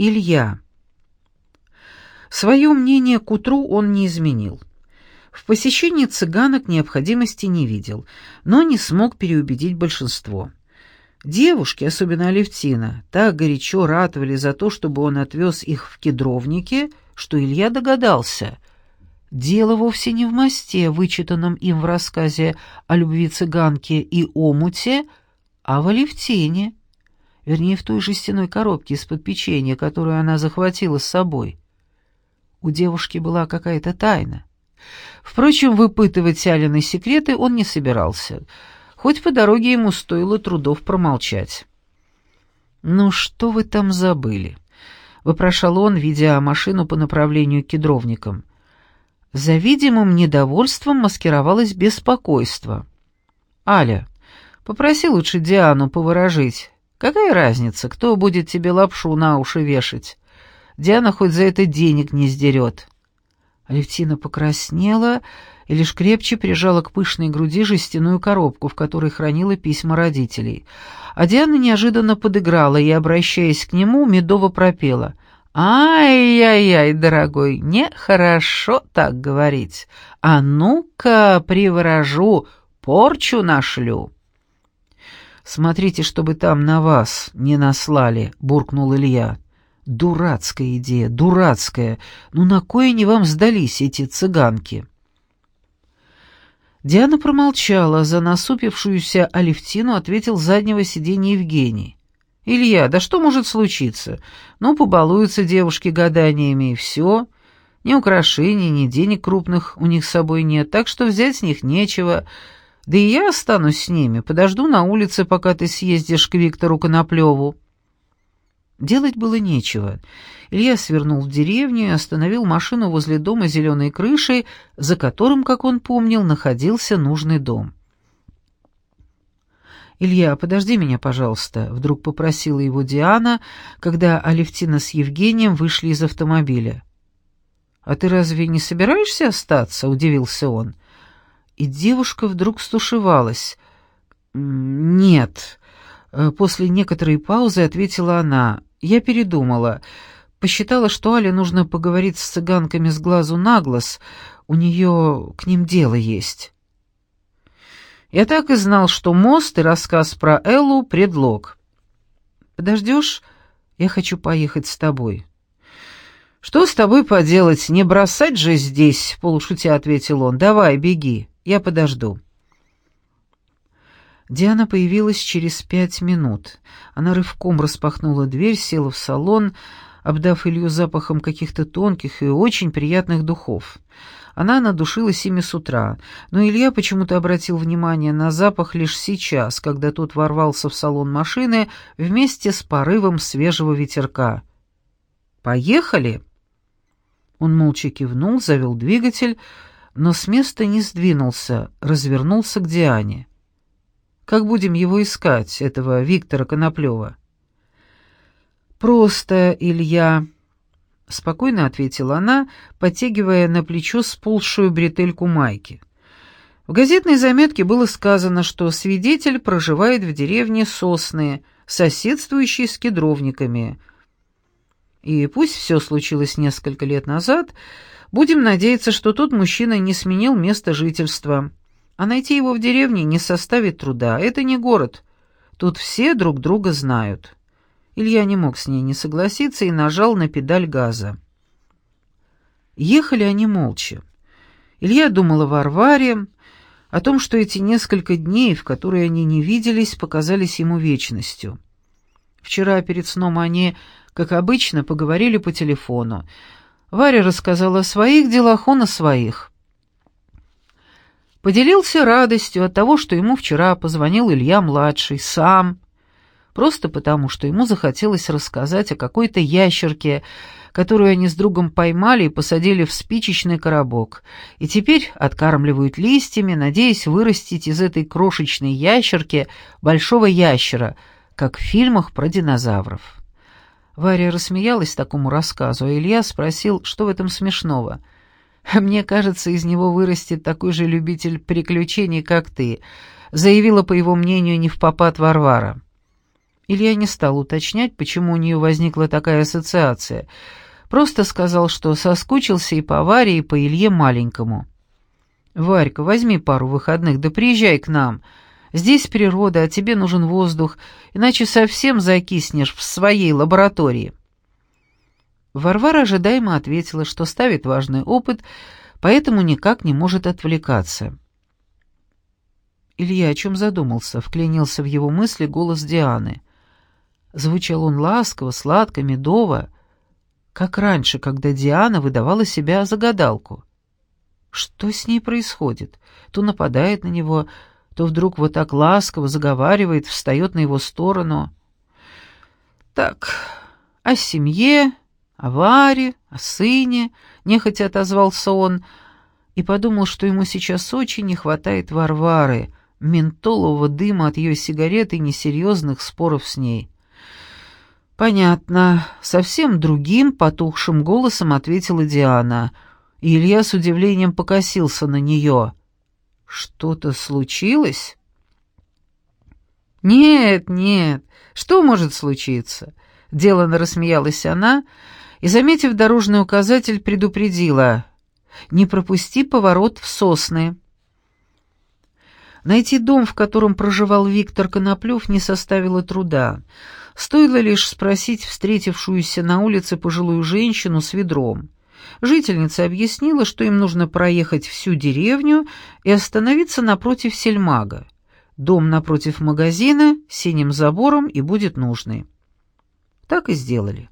Илья. Свое мнение к утру он не изменил. В посещении цыганок необходимости не видел, но не смог переубедить большинство. Девушки, особенно Алевтина, так горячо ратовали за то, чтобы он отвез их в кедровники, что Илья догадался. Дело вовсе не в мосте, вычитанном им в рассказе о любви цыганки и омуте, а в Алевтине, вернее, в той жестяной коробке из-под печенья, которую она захватила с собой. У девушки была какая-то тайна. Впрочем, выпытывать Алины секреты он не собирался, хоть по дороге ему стоило трудов промолчать. «Ну что вы там забыли?» — вопрошал он, видя машину по направлению к кедровникам. За видимым недовольством маскировалось беспокойство. «Аля, попроси лучше Диану поворожить. Какая разница, кто будет тебе лапшу на уши вешать? Диана хоть за это денег не сдерет». Алевтина покраснела и лишь крепче прижала к пышной груди жестяную коробку, в которой хранила письма родителей. А Диана неожиданно подыграла и, обращаясь к нему, медово пропела. «Ай-яй-яй, дорогой, нехорошо так говорить. А ну-ка, приворожу, порчу нашлю». «Смотрите, чтобы там на вас не наслали», — буркнул Илья. Дурацкая идея, дурацкая. Ну на кое они вам сдались, эти цыганки?» Диана промолчала, за насупившуюся Алевтину ответил с заднего сиденья Евгений. «Илья, да что может случиться? Ну, побалуются девушки гаданиями, и все. Ни украшений, ни денег крупных у них с собой нет, так что взять с них нечего. Да и я останусь с ними, подожду на улице, пока ты съездишь к Виктору Коноплеву». Делать было нечего. Илья свернул в деревню и остановил машину возле дома зеленой крышей, за которым, как он помнил, находился нужный дом. «Илья, подожди меня, пожалуйста», — вдруг попросила его Диана, когда Алевтина с Евгением вышли из автомобиля. «А ты разве не собираешься остаться?» — удивился он. И девушка вдруг стушевалась. «Нет», — после некоторой паузы ответила она. Я передумала. Посчитала, что Але нужно поговорить с цыганками с глазу на глаз. У нее к ним дело есть. Я так и знал, что мост и рассказ про Эллу — предлог. «Подождешь? Я хочу поехать с тобой». «Что с тобой поделать? Не бросать же здесь!» — полушутя ответил он. «Давай, беги, я подожду». Диана появилась через пять минут. Она рывком распахнула дверь, села в салон, обдав Илью запахом каких-то тонких и очень приятных духов. Она надушилась ими с утра, но Илья почему-то обратил внимание на запах лишь сейчас, когда тот ворвался в салон машины вместе с порывом свежего ветерка. «Поехали!» Он молча кивнул, завел двигатель, но с места не сдвинулся, развернулся к Диане. Как будем его искать, этого Виктора Коноплева?» «Просто, Илья», — спокойно ответила она, подтягивая на плечо сползшую бретельку майки. В газетной заметке было сказано, что свидетель проживает в деревне Сосны, соседствующей с кедровниками. И пусть все случилось несколько лет назад, будем надеяться, что тот мужчина не сменил место жительства. А найти его в деревне не составит труда. Это не город. Тут все друг друга знают. Илья не мог с ней не согласиться и нажал на педаль газа. Ехали они молча. Илья думал о Варваре, о том, что эти несколько дней, в которые они не виделись, показались ему вечностью. Вчера перед сном они, как обычно, поговорили по телефону. Варя рассказала о своих делах, он о своих. Поделился радостью от того, что ему вчера позвонил Илья-младший, сам, просто потому, что ему захотелось рассказать о какой-то ящерке, которую они с другом поймали и посадили в спичечный коробок, и теперь откармливают листьями, надеясь вырастить из этой крошечной ящерки большого ящера, как в фильмах про динозавров. Варя рассмеялась такому рассказу, а Илья спросил, что в этом смешного — «Мне кажется, из него вырастет такой же любитель приключений, как ты», заявила, по его мнению, не в попад Варвара. Илья не стал уточнять, почему у нее возникла такая ассоциация. Просто сказал, что соскучился и по Варе, и по Илье маленькому. «Варька, возьми пару выходных, да приезжай к нам. Здесь природа, а тебе нужен воздух, иначе совсем закиснешь в своей лаборатории». Варвара ожидаемо ответила, что ставит важный опыт, поэтому никак не может отвлекаться. Илья о чем задумался, вклинился в его мысли голос Дианы. Звучал он ласково, сладко, медово, как раньше, когда Диана выдавала себя за гадалку. Что с ней происходит? То нападает на него, то вдруг вот так ласково заговаривает, встает на его сторону. Так, о семье, о Варе, о сыне, нехотя отозвался он, и подумал, что ему сейчас очень не хватает Варвары, ментолового дыма от ее сигареты и несерьезных споров с ней. «Понятно», — совсем другим, потухшим голосом ответила Диана, и Илья с удивлением покосился на нее. «Что-то случилось?» «Нет, нет, что может случиться?» Делано рассмеялась она и, заметив дорожный указатель, предупредила. «Не пропусти поворот в сосны». Найти дом, в котором проживал Виктор Коноплев, не составило труда. Стоило лишь спросить встретившуюся на улице пожилую женщину с ведром. Жительница объяснила, что им нужно проехать всю деревню и остановиться напротив сельмага. Дом напротив магазина, синим забором и будет нужный. Так и сделали.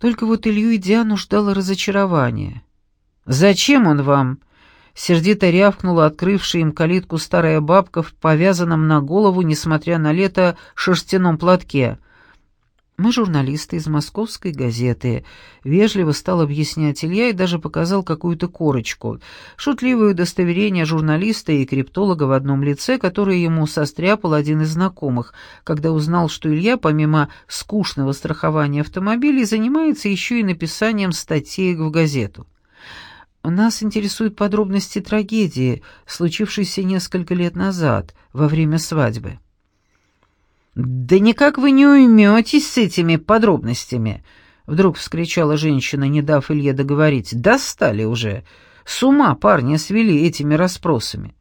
Только вот Илью и Диану ждало разочарование. «Зачем он вам?» Сердито рявкнула открывшая им калитку старая бабка в повязанном на голову, несмотря на лето, шерстяном платке. «Мы журналисты из московской газеты», — вежливо стал объяснять Илья и даже показал какую-то корочку. Шутливое удостоверение журналиста и криптолога в одном лице, которое ему состряпал один из знакомых, когда узнал, что Илья, помимо скучного страхования автомобилей, занимается еще и написанием статей в газету. Нас интересуют подробности трагедии, случившейся несколько лет назад, во время свадьбы». «Да никак вы не уйметесь с этими подробностями!» Вдруг вскричала женщина, не дав Илье договорить. «Достали уже! С ума парня свели этими расспросами!»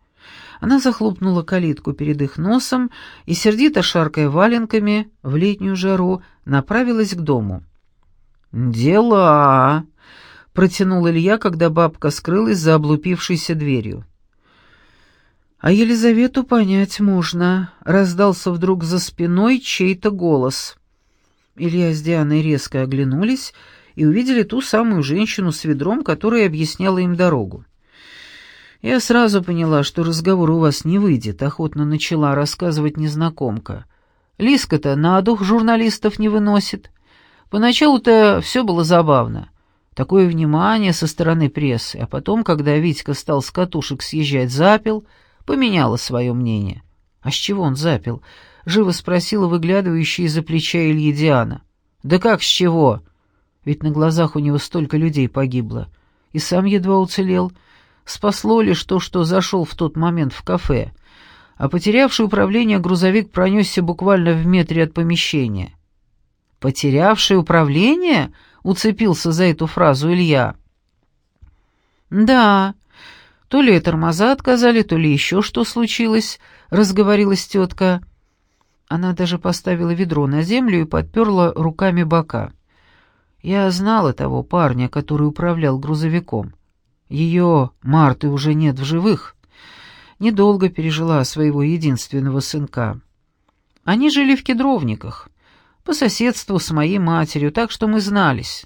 Она захлопнула калитку перед их носом и, сердито шаркая валенками, в летнюю жару направилась к дому. «Дела!» протянул Илья, когда бабка скрылась за облупившейся дверью. А Елизавету понять можно, раздался вдруг за спиной чей-то голос. Илья с Дианой резко оглянулись и увидели ту самую женщину с ведром, которая объясняла им дорогу. «Я сразу поняла, что разговор у вас не выйдет», — охотно начала рассказывать незнакомка. «Лиска-то на дух журналистов не выносит. Поначалу-то все было забавно. Такое внимание со стороны прессы, а потом, когда Витька стал с катушек съезжать, запил, поменяла свое мнение. «А с чего он запил?» — живо спросила выглядывающая из-за плеча Ильи Диана. «Да как с чего? Ведь на глазах у него столько людей погибло. И сам едва уцелел. Спасло лишь то, что зашел в тот момент в кафе. А потерявший управление грузовик пронесся буквально в метре от помещения». «Потерявший управление?» уцепился за эту фразу Илья. «Да, то ли тормоза отказали, то ли еще что случилось», — разговорилась тетка. Она даже поставила ведро на землю и подперла руками бока. «Я знала того парня, который управлял грузовиком. Ее, Марты, уже нет в живых. Недолго пережила своего единственного сынка. Они жили в кедровниках по соседству с моей матерью, так что мы знались.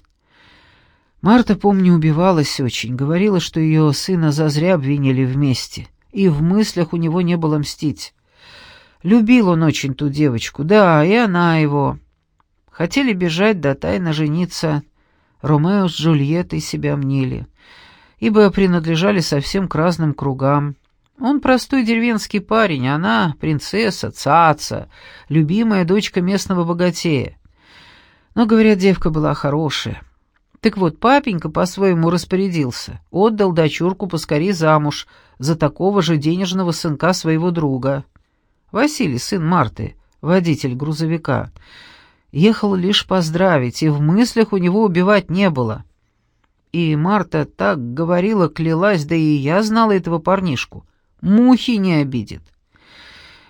Марта, помню, убивалась очень, говорила, что ее сына зазря обвинили вместе, и в мыслях у него не было мстить. Любил он очень ту девочку, да, и она его. Хотели бежать, да тайно жениться. Ромео с Джульеттой себя мнили, ибо принадлежали совсем к разным кругам. Он простой деревенский парень, она принцесса, цаца, любимая дочка местного богатея. Но, говорят, девка была хорошая. Так вот, папенька по-своему распорядился, отдал дочурку поскорее замуж за такого же денежного сынка своего друга. Василий, сын Марты, водитель грузовика. Ехал лишь поздравить, и в мыслях у него убивать не было. И Марта так говорила, клялась, да и я знала этого парнишку. Мухи не обидит.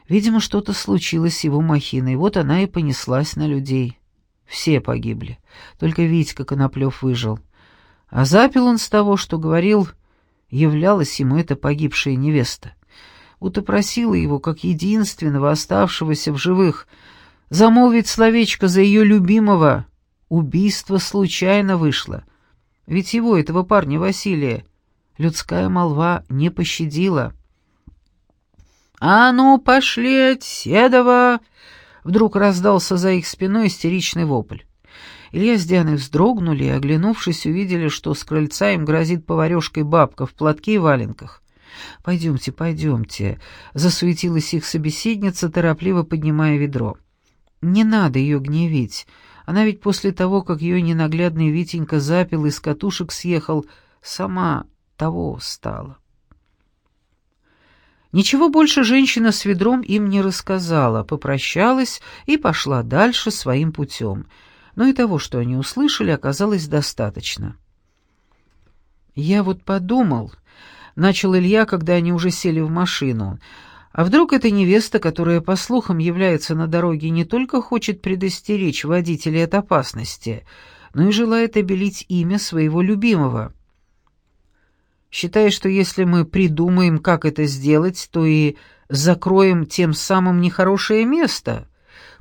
Видимо, что-то случилось с его махиной, вот она и понеслась на людей. Все погибли, только Витька Коноплев выжил. А запил он с того, что говорил, являлась ему эта погибшая невеста. Будто просила его, как единственного оставшегося в живых, замолвить словечко за ее любимого. Убийство случайно вышло. Ведь его, этого парня Василия, людская молва не пощадила. «А ну, пошли от Седова!» Вдруг раздался за их спиной истеричный вопль. Илья с Дианой вздрогнули и, оглянувшись, увидели, что с крыльца им грозит поварешкой бабка в платке и валенках. «Пойдемте, пойдемте», — засуетилась их собеседница, торопливо поднимая ведро. «Не надо ее гневить. Она ведь после того, как ее ненаглядный Витенька запил и с катушек съехал, сама того стала». Ничего больше женщина с ведром им не рассказала, попрощалась и пошла дальше своим путем. Но и того, что они услышали, оказалось достаточно. «Я вот подумал», — начал Илья, когда они уже сели в машину, «а вдруг эта невеста, которая, по слухам, является на дороге, не только хочет предостеречь водителей от опасности, но и желает обелить имя своего любимого?» Считая, что если мы придумаем, как это сделать, то и закроем тем самым нехорошее место.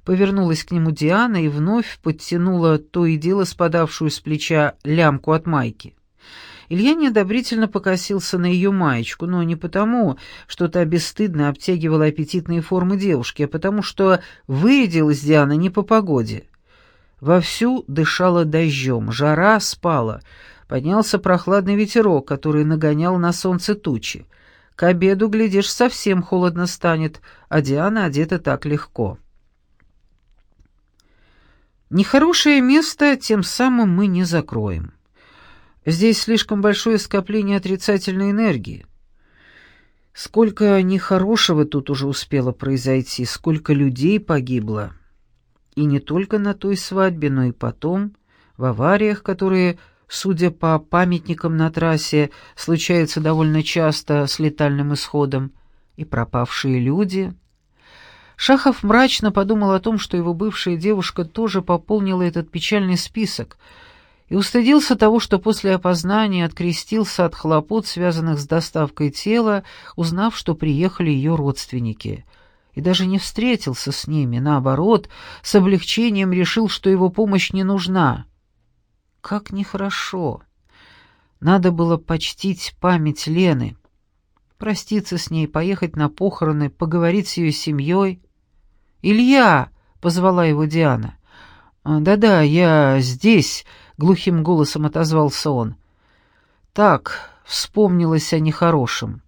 Повернулась к нему Диана и вновь подтянула то и дело спадавшую с плеча лямку от майки. Илья неодобрительно покосился на ее маечку, но не потому, что та бесстыдно обтягивала аппетитные формы девушки, а потому что вырядилась Диана не по погоде. Вовсю дышала дождем, жара спала — Поднялся прохладный ветерок, который нагонял на солнце тучи. К обеду, глядишь, совсем холодно станет, а Диана одета так легко. Нехорошее место тем самым мы не закроем. Здесь слишком большое скопление отрицательной энергии. Сколько нехорошего тут уже успело произойти, сколько людей погибло. И не только на той свадьбе, но и потом, в авариях, которые судя по памятникам на трассе, случается довольно часто с летальным исходом, и пропавшие люди. Шахов мрачно подумал о том, что его бывшая девушка тоже пополнила этот печальный список, и устыдился того, что после опознания открестился от хлопот, связанных с доставкой тела, узнав, что приехали ее родственники, и даже не встретился с ними, наоборот, с облегчением решил, что его помощь не нужна. Как нехорошо. Надо было почтить память Лены, проститься с ней, поехать на похороны, поговорить с ее семьей. «Илья!» — позвала его Диана. «А, «Да-да, я здесь», — глухим голосом отозвался он. «Так, вспомнилось о нехорошем».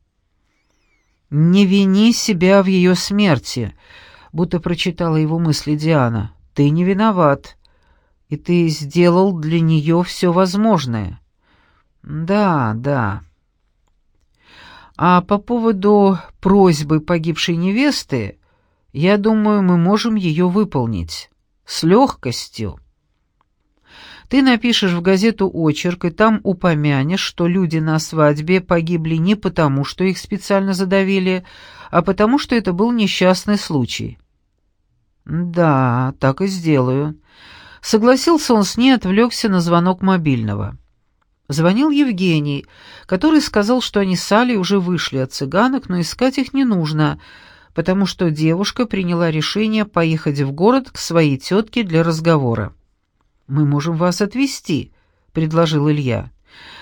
«Не вини себя в ее смерти», — будто прочитала его мысли Диана. «Ты не виноват и ты сделал для нее все возможное. Да, да. А по поводу просьбы погибшей невесты, я думаю, мы можем ее выполнить. С легкостью. Ты напишешь в газету очерк, и там упомянешь, что люди на свадьбе погибли не потому, что их специально задавили, а потому, что это был несчастный случай. Да, так и сделаю. Согласился он с ней, отвлекся на звонок мобильного. Звонил Евгений, который сказал, что они с Алей уже вышли от цыганок, но искать их не нужно, потому что девушка приняла решение поехать в город к своей тетке для разговора. «Мы можем вас отвезти», — предложил Илья.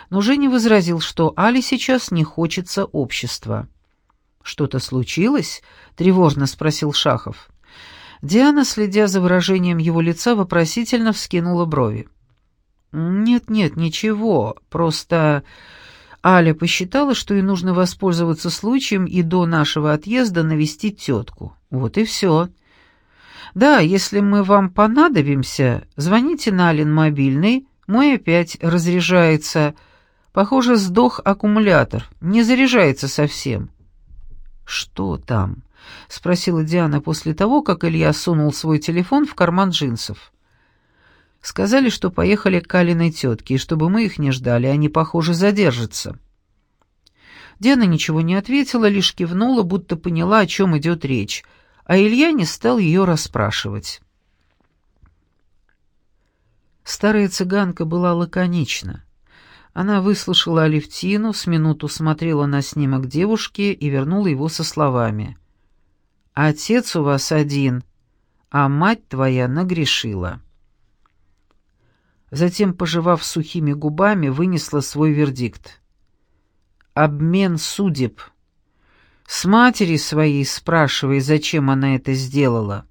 Но Женя возразил, что Але сейчас не хочется общества. «Что-то случилось?» — тревожно спросил Шахов. Диана, следя за выражением его лица, вопросительно вскинула брови. «Нет-нет, ничего, просто...» Аля посчитала, что ей нужно воспользоваться случаем и до нашего отъезда навестить тетку. Вот и все. «Да, если мы вам понадобимся, звоните на Алин мобильный, мой опять разряжается. Похоже, сдох аккумулятор, не заряжается совсем». «Что там?» — спросила Диана после того, как Илья сунул свой телефон в карман джинсов. «Сказали, что поехали к Калиной тетке, и чтобы мы их не ждали, они, похоже, задержатся». Диана ничего не ответила, лишь кивнула, будто поняла, о чем идет речь, а Илья не стал ее расспрашивать. Старая цыганка была лаконична. Она выслушала Алевтину, с минуту смотрела на снимок девушки и вернула его со словами. «Отец у вас один, а мать твоя нагрешила». Затем, пожевав сухими губами, вынесла свой вердикт обмен судеб. С матери своей спрашивай, зачем она это сделала.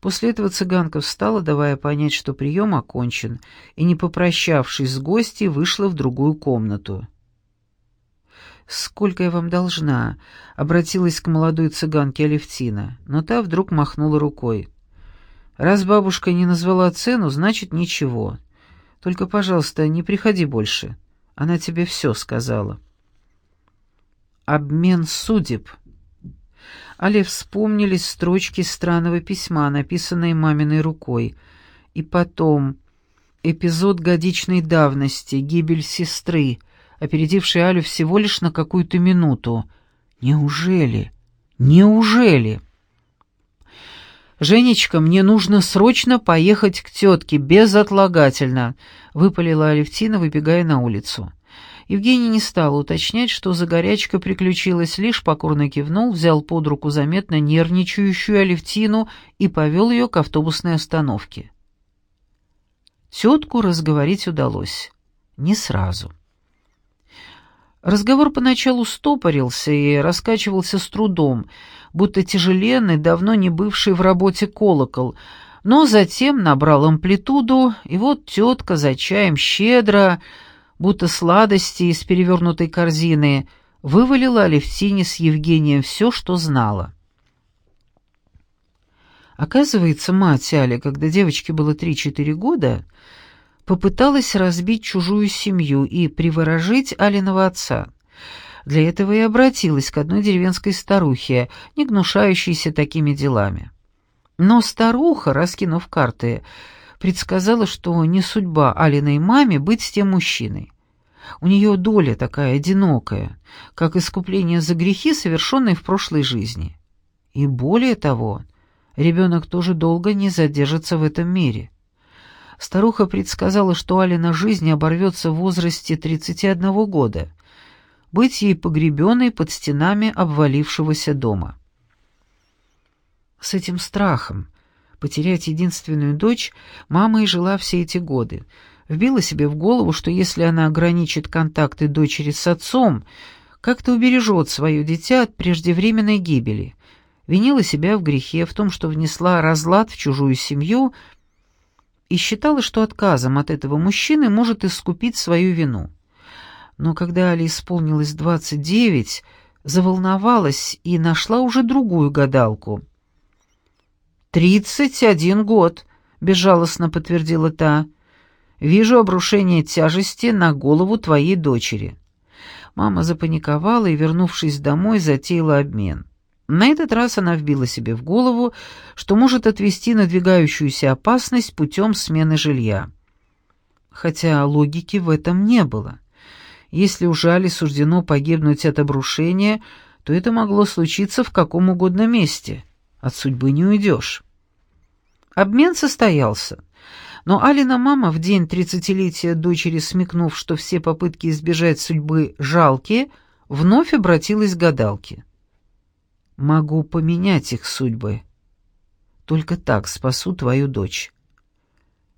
После этого цыганка встала, давая понять, что прием окончен, и, не попрощавшись с гостьей, вышла в другую комнату. «Сколько я вам должна?» — обратилась к молодой цыганке Алевтина, но та вдруг махнула рукой. «Раз бабушка не назвала цену, значит, ничего. Только, пожалуйста, не приходи больше». Она тебе все сказала. Обмен судеб. Але вспомнились строчки странного письма, написанные маминой рукой. И потом эпизод годичной давности, гибель сестры, опередивший Алю всего лишь на какую-то минуту. Неужели? Неужели? «Женечка, мне нужно срочно поехать к тетке, безотлагательно», — выпалила Алевтина, выбегая на улицу. Евгений не стал уточнять, что за горячка приключилась, лишь покорно кивнул, взял под руку заметно нервничающую Алевтину и повел ее к автобусной остановке. Тетку разговорить удалось. Не сразу. Разговор поначалу стопорился и раскачивался с трудом, будто тяжеленный, давно не бывший в работе колокол, но затем набрал амплитуду, и вот тетка за чаем щедро, будто сладости из перевернутой корзины, вывалила Алевтине с Евгением все, что знала. Оказывается, мать Али, когда девочке было 3-4 года, попыталась разбить чужую семью и приворожить Алиного отца. Для этого и обратилась к одной деревенской старухе, не гнушающейся такими делами. Но старуха, раскинув карты, предсказала, что не судьба Алиной маме быть с тем мужчиной. У нее доля такая одинокая, как искупление за грехи, совершенные в прошлой жизни. И более того, ребенок тоже долго не задержится в этом мире. Старуха предсказала, что Алина жизнь оборвется в возрасте 31 года, быть ей погребенной под стенами обвалившегося дома. С этим страхом потерять единственную дочь мама и жила все эти годы, вбила себе в голову, что если она ограничит контакты дочери с отцом, как-то убережет свое дитя от преждевременной гибели, винила себя в грехе, в том, что внесла разлад в чужую семью и считала, что отказом от этого мужчины может искупить свою вину. Но когда Али исполнилось двадцать девять, заволновалась и нашла уже другую гадалку. «Тридцать один год», — безжалостно подтвердила та. «Вижу обрушение тяжести на голову твоей дочери». Мама запаниковала и, вернувшись домой, затеяла обмен. На этот раз она вбила себе в голову, что может отвести надвигающуюся опасность путем смены жилья. Хотя логики в этом не было. Если у Жали суждено погибнуть от обрушения, то это могло случиться в каком угодно месте. От судьбы не уйдешь. Обмен состоялся. Но Алина мама в день тридцатилетия дочери, смекнув, что все попытки избежать судьбы жалкие, вновь обратилась к гадалке. Могу поменять их судьбы. Только так спасу твою дочь.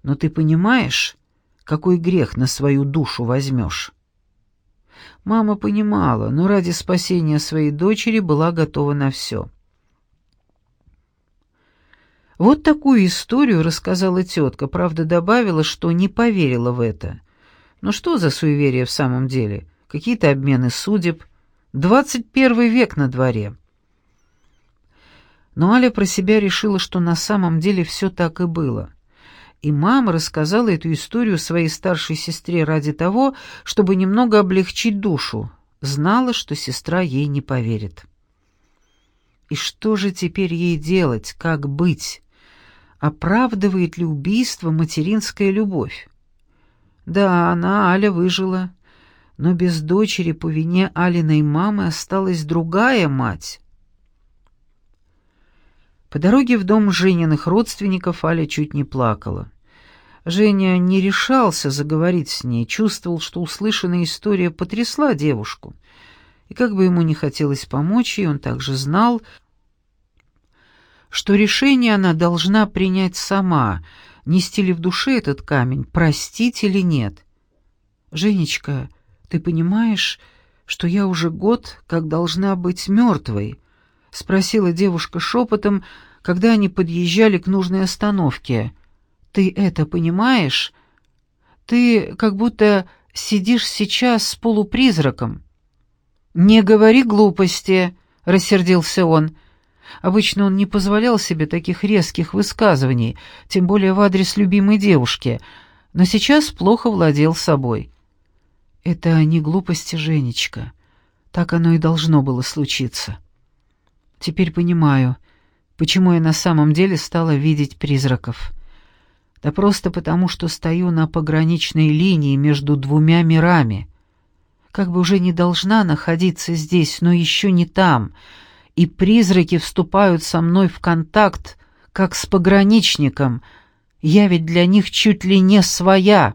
Но ты понимаешь, какой грех на свою душу возьмешь?» Мама понимала, но ради спасения своей дочери была готова на все. Вот такую историю рассказала тетка, правда добавила, что не поверила в это. Но что за суеверие в самом деле? Какие-то обмены судеб. Двадцать первый век на дворе. Но Аля про себя решила, что на самом деле все так и было. И мама рассказала эту историю своей старшей сестре ради того, чтобы немного облегчить душу. Знала, что сестра ей не поверит. И что же теперь ей делать, как быть? Оправдывает ли убийство материнская любовь? Да, она, Аля, выжила, но без дочери по вине Алиной мамы осталась другая мать. По дороге в дом Жениных родственников Аля чуть не плакала. Женя не решался заговорить с ней, чувствовал, что услышанная история потрясла девушку. И как бы ему не хотелось помочь ей, он также знал, что решение она должна принять сама, нести ли в душе этот камень, простить или нет. «Женечка, ты понимаешь, что я уже год как должна быть мертвой?» — спросила девушка шепотом, когда они подъезжали к нужной остановке. Ты это понимаешь? Ты как будто сидишь сейчас с полупризраком». «Не говори глупости», — рассердился он. Обычно он не позволял себе таких резких высказываний, тем более в адрес любимой девушки, но сейчас плохо владел собой. «Это не глупости, Женечка. Так оно и должно было случиться. Теперь понимаю, почему я на самом деле стала видеть призраков. Да просто потому, что стою на пограничной линии между двумя мирами. Как бы уже не должна находиться здесь, но еще не там, и призраки вступают со мной в контакт, как с пограничником. Я ведь для них чуть ли не своя».